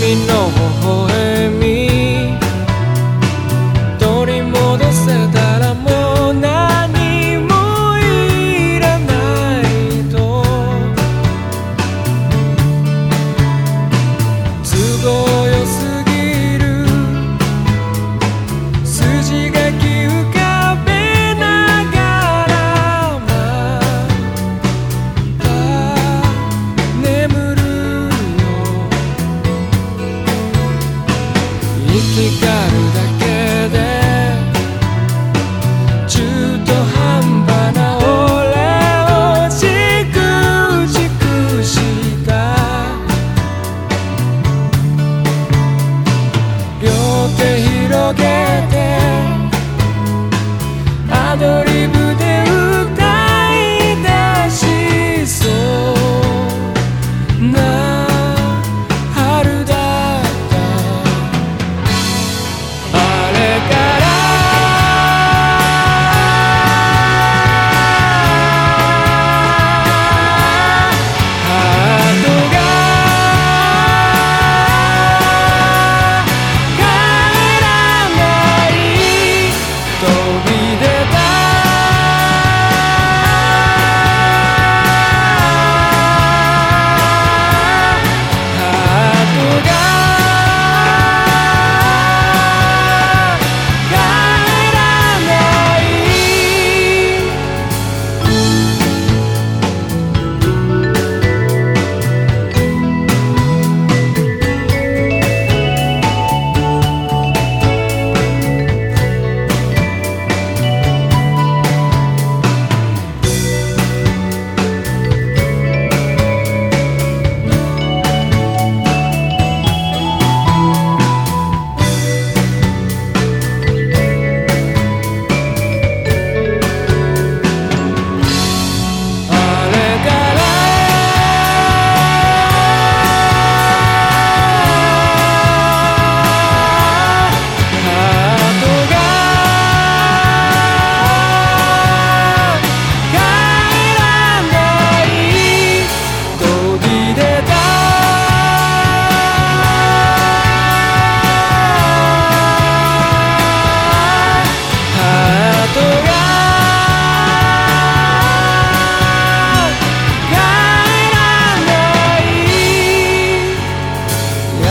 me no more. Africa.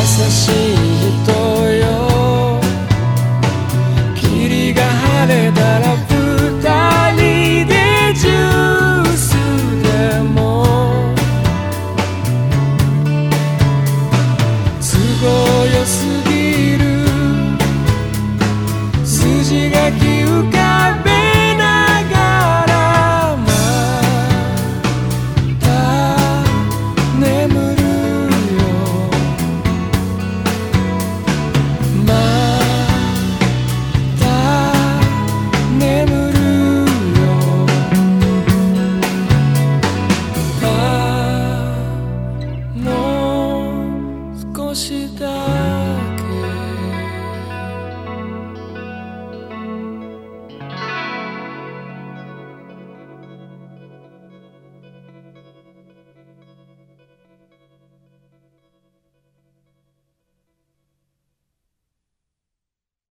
Essa cheia